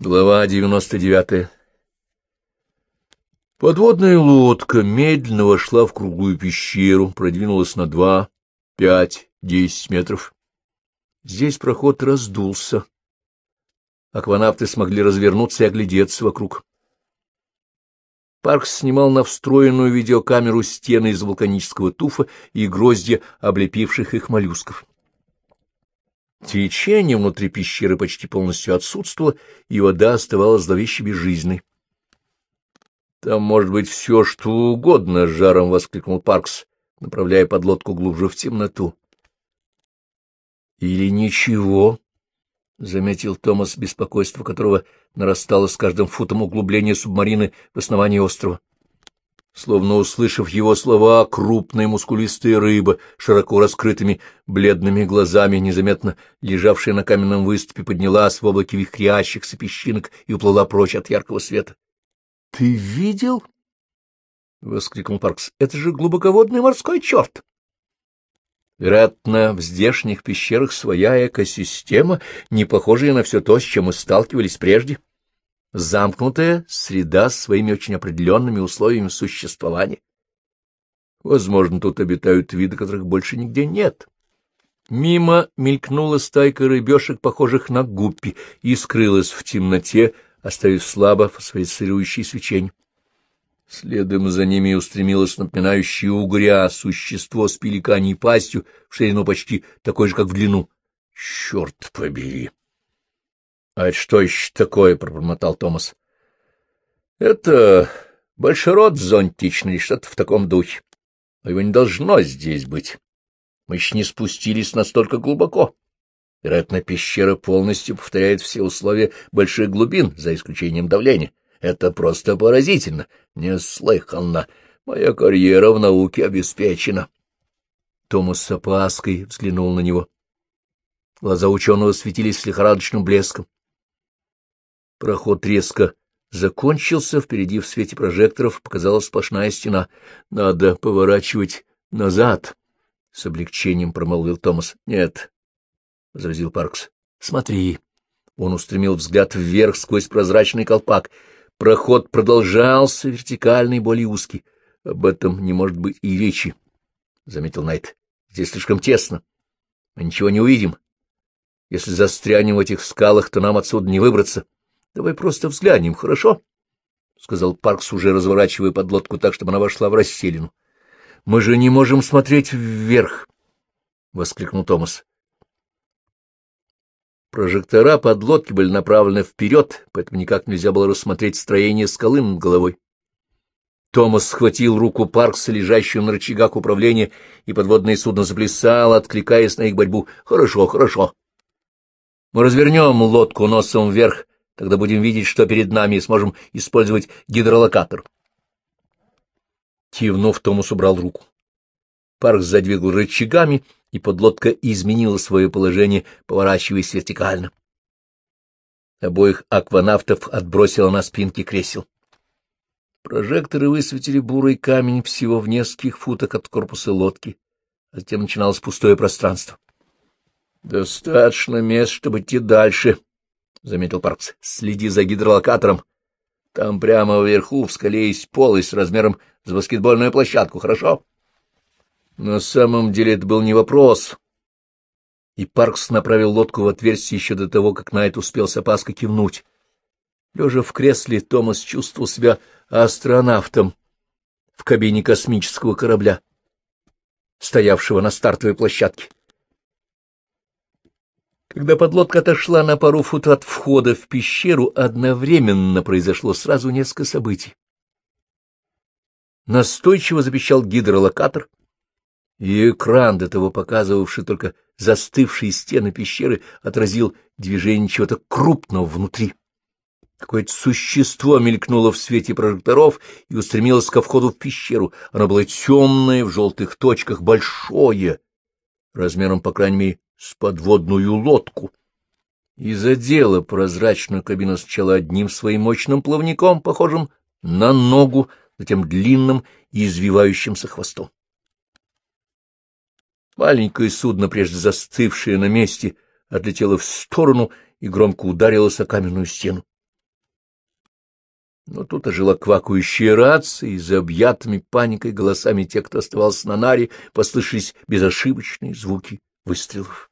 Глава 99 Подводная лодка медленно вошла в круглую пещеру, продвинулась на два, пять, десять метров. Здесь проход раздулся. Акванавты смогли развернуться и оглядеться вокруг. Паркс снимал на встроенную видеокамеру стены из вулканического туфа и гроздья облепивших их моллюсков. Течение внутри пещеры почти полностью отсутствовало, и вода оставалась зловеще безжизненной. — Там может быть все, что угодно, — с жаром воскликнул Паркс, направляя подлодку глубже в темноту. — Или ничего, — заметил Томас, беспокойство которого нарастало с каждым футом углубления субмарины в основании острова. Словно услышав его слова, крупная мускулистая рыба, широко раскрытыми бледными глазами, незаметно лежавшая на каменном выступе, поднялась в облаке вихрящихся песчинок и уплыла прочь от яркого света. — Ты видел? — воскликнул Паркс. — Это же глубоководный морской черт! Вероятно, в здешних пещерах своя экосистема, не похожая на все то, с чем мы сталкивались прежде. — замкнутая среда с своими очень определенными условиями существования. Возможно, тут обитают виды, которых больше нигде нет. Мимо мелькнула стайка рыбешек, похожих на гуппи, и скрылась в темноте, оставив слабо фосфорицирующее свечение. Следом за ними устремилось напоминающее угря существо с пеликаней пастью в ширину почти такой же, как в длину. Черт побери! — А это что еще такое? — пробормотал Томас. — Это большерод зонтичный, что-то в таком духе. Но его не должно здесь быть. Мы еще не спустились настолько глубоко. Вероятно, пещера полностью повторяет все условия больших глубин, за исключением давления. Это просто поразительно, неслыханно. Моя карьера в науке обеспечена. Томас с опаской взглянул на него. Глаза ученого светились лихорадочным блеском. Проход резко закончился, впереди в свете прожекторов показалась сплошная стена. Надо поворачивать назад, — с облегчением промолвил Томас. — Нет, — возразил Паркс. — Смотри. Он устремил взгляд вверх сквозь прозрачный колпак. Проход продолжался, вертикальный, более узкий. — Об этом не может быть и речи, — заметил Найт. — Здесь слишком тесно. Мы ничего не увидим. Если застрянем в этих скалах, то нам отсюда не выбраться. —— Давай просто взглянем, хорошо? — сказал Паркс, уже разворачивая подлодку так, чтобы она вошла в расселину. — Мы же не можем смотреть вверх! — воскликнул Томас. Прожектора подлодки были направлены вперед, поэтому никак нельзя было рассмотреть строение скалы над головой. Томас схватил руку Паркса, лежащую на рычагах управления, и подводное судно заплясало, откликаясь на их борьбу. — Хорошо, хорошо. Мы развернем лодку носом вверх, Тогда будем видеть, что перед нами, и сможем использовать гидролокатор. Кивнув, Томас убрал руку. Парк задвигал рычагами, и подлодка изменила свое положение, поворачиваясь вертикально. Обоих акванавтов отбросило на спинки кресел. Прожекторы высветили бурый камень всего в нескольких футах от корпуса лодки, а затем начиналось пустое пространство. — Достаточно мест, чтобы идти дальше, — заметил Паркс. — Следи за гидролокатором. Там прямо вверху в скале есть полость размером с баскетбольную площадку, хорошо? На самом деле это был не вопрос. И Паркс направил лодку в отверстие еще до того, как Найт успел с опаской кивнуть. Лежа в кресле, Томас чувствовал себя астронавтом в кабине космического корабля, стоявшего на стартовой площадке. Когда подлодка отошла на пару фут от входа в пещеру, одновременно произошло сразу несколько событий. Настойчиво запищал гидролокатор, и экран, до того показывавший только застывшие стены пещеры, отразил движение чего-то крупного внутри. Какое-то существо мелькнуло в свете прожекторов и устремилось ко входу в пещеру. Оно было темное, в желтых точках, большое, размером, по крайней мере, с подводную лодку и задела прозрачную кабину сначала одним своим мощным плавником, похожим на ногу, затем длинным и извивающимся хвостом. Маленькое судно, прежде застывшее на месте, отлетело в сторону и громко ударилось о каменную стену. Но тут ожила квакающая рация, и за объятыми паникой голосами тех, кто оставался на наре, послышались безошибочные звуки выстрелов.